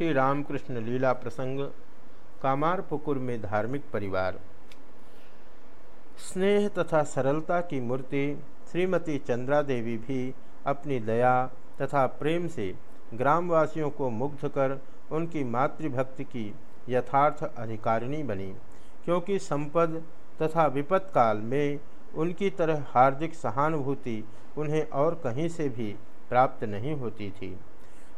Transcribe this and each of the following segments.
श्री रामकृष्ण लीला प्रसंग कामारपुकुर में धार्मिक परिवार। स्नेह तथा सरलता की मूर्ति, श्रीमती चंद्रा देवी भी अपनी दया तथा प्रेम से ग्रामवासियों को मुग्ध कर उनकी मातृभक्ति की यथार्थ अधिकारिणी बनी, क्योंकि संपद तथा विपत काल में उनकी तरह हार्दिक सहानुभूति उन्हें और कहीं से भी प्राप्त नहीं होती थी।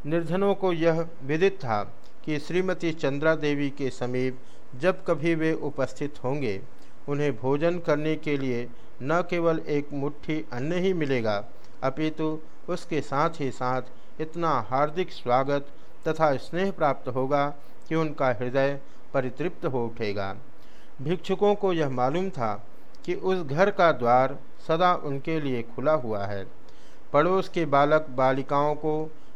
निर्धनों को यह विदित था कि श्रीमती चंद्रा देवी के समीप जब कभी वे उपस्थित होंगे, उन्हें भोजन करने के लिए न केवल एक मुट्ठी अन्न ही मिलेगा, अपितु उसके साथ ही साथ इतना हार्दिक स्वागत तथा स्नेह प्राप्त होगा कि उनका हृदय परितृप्त हो उठेगा। भिक्षुकों को यह मालूम था कि उस घर का द्वार सदा उनके लिए खुला हुआ है। पड़ोस के बालक बालिकाओं को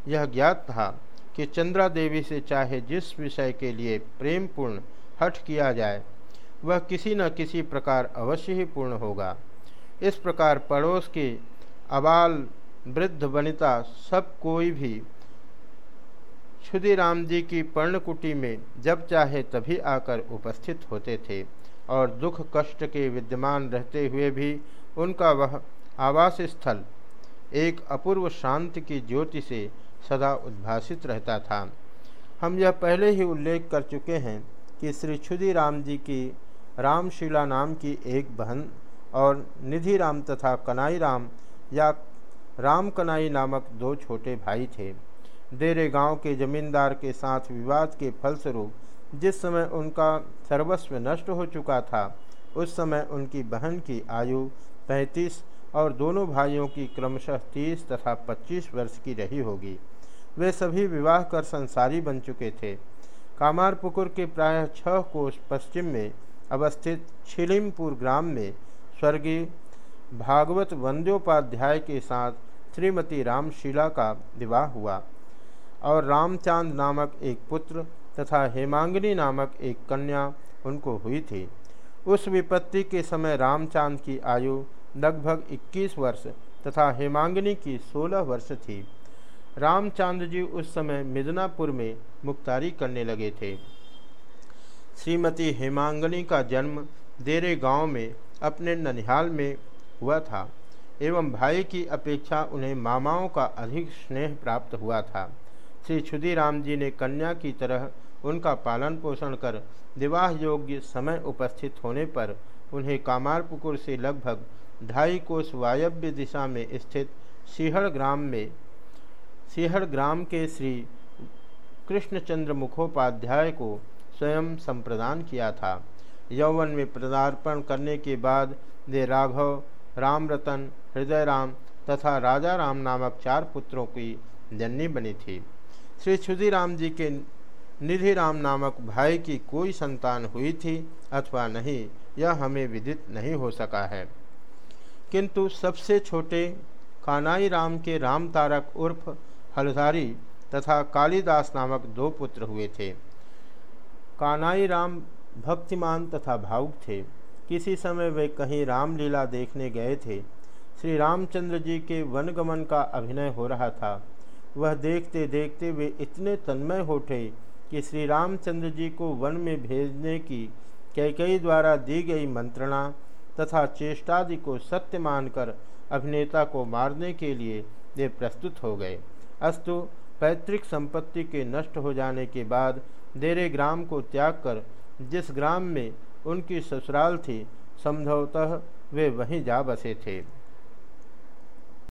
यह ज्ञात था कि चंद्रा देवी से चाहे जिस विषय के लिए प्रेम पूर्ण हठ किया जाए, वह किसी न किसी प्रकार अवश्य ही पूर्ण होगा। इस प्रकार पड़ोस के अबाल वृद्ध वनिता सब कोई भी क्षुदीराम जी की पर्णकुटी में जब चाहे तभी आकर उपस्थित होते थे और दुख कष्ट के विद्यमान रहते हुए भी उनका वह आवास स्थल, एक अपूर्व शांति की ज्योति से सदा उद्भासित रहता था। हम यह पहले ही उल्लेख कर चुके हैं कि श्री क्षुदी राम जी की रामशिला नाम की एक बहन और निधि राम तथा कनाई राम या राम कनाई नामक दो छोटे भाई थे। देरे गाँव के जमींदार के साथ विवाद के फलस्वरूप जिस समय उनका सर्वस्व नष्ट हो चुका था, उस समय उनकी बहन की आयु पैंतीस और दोनों भाइयों की क्रमशः तीस तथा पच्चीस वर्ष की रही होगी। वे सभी विवाह कर संसारी बन चुके थे। कामारपुकुर के प्रायः छह कोष पश्चिम में अवस्थित छिलिमपुर ग्राम में स्वर्गीय भागवत वंद्योपाध्याय के साथ श्रीमती रामशीला का विवाह हुआ और रामचांद नामक एक पुत्र तथा हेमांगिनी नामक एक कन्या उनको हुई थी। उस विपत्ति के समय रामचांद की आयु लगभग 21 वर्ष तथा हेमांगिनी की 16 वर्ष थी। रामचंद्र जी उस समय मिदनापुर में मुख्तारी करने लगे थे। श्रीमती हेमांगनी का जन्म देरे गाँव में अपने ननिहाल में हुआ था एवं भाई की अपेक्षा उन्हें मामाओं का अधिक स्नेह प्राप्त हुआ था। श्री क्षुदीराम जी ने कन्या की तरह उनका पालन पोषण कर विवाह योग्य समय उपस्थित होने पर उन्हें कामारपुकुर से लगभग ढाई कोस वायव्य दिशा में स्थित सिहड़ ग्राम में, सिहड़ ग्राम के श्री कृष्णचंद्र मुखोपाध्याय को स्वयं संप्रदान किया था। यौवन में पदार्पण करने के बाद वे राघव, रामरतन हृदय राम तथा राजा राम नामक चार पुत्रों की जननी बनी थी। श्री क्षुदीराम जी के निधि राम नामक भाई की कोई संतान हुई थी अथवा नहीं, यह हमें विदित नहीं हो सका है। किंतु सबसे छोटे कानाई राम के राम तारक उर्फ़ हलधारी तथा कालिदास नामक दो पुत्र हुए थे। कानाई राम भक्तिमान तथा भावुक थे। किसी समय वे कहीं रामलीला देखने गए थे। श्री रामचंद्र जी के वनगमन का अभिनय हो रहा था। वह देखते देखते वे इतने तन्मय हो उठे कि श्री रामचंद्र जी को वन में भेजने की कैकई द्वारा दी गई मंत्रणा तथा चेष्टादि को सत्य मानकर अभिनेता को मारने के लिए वे प्रस्तुत हो गए। अस्तु, पैतृक संपत्ति के नष्ट हो जाने के बाद देरे ग्राम को त्याग कर जिस ग्राम में उनकी ससुराल थी, संभवतः वे वहीं जा बसे थे।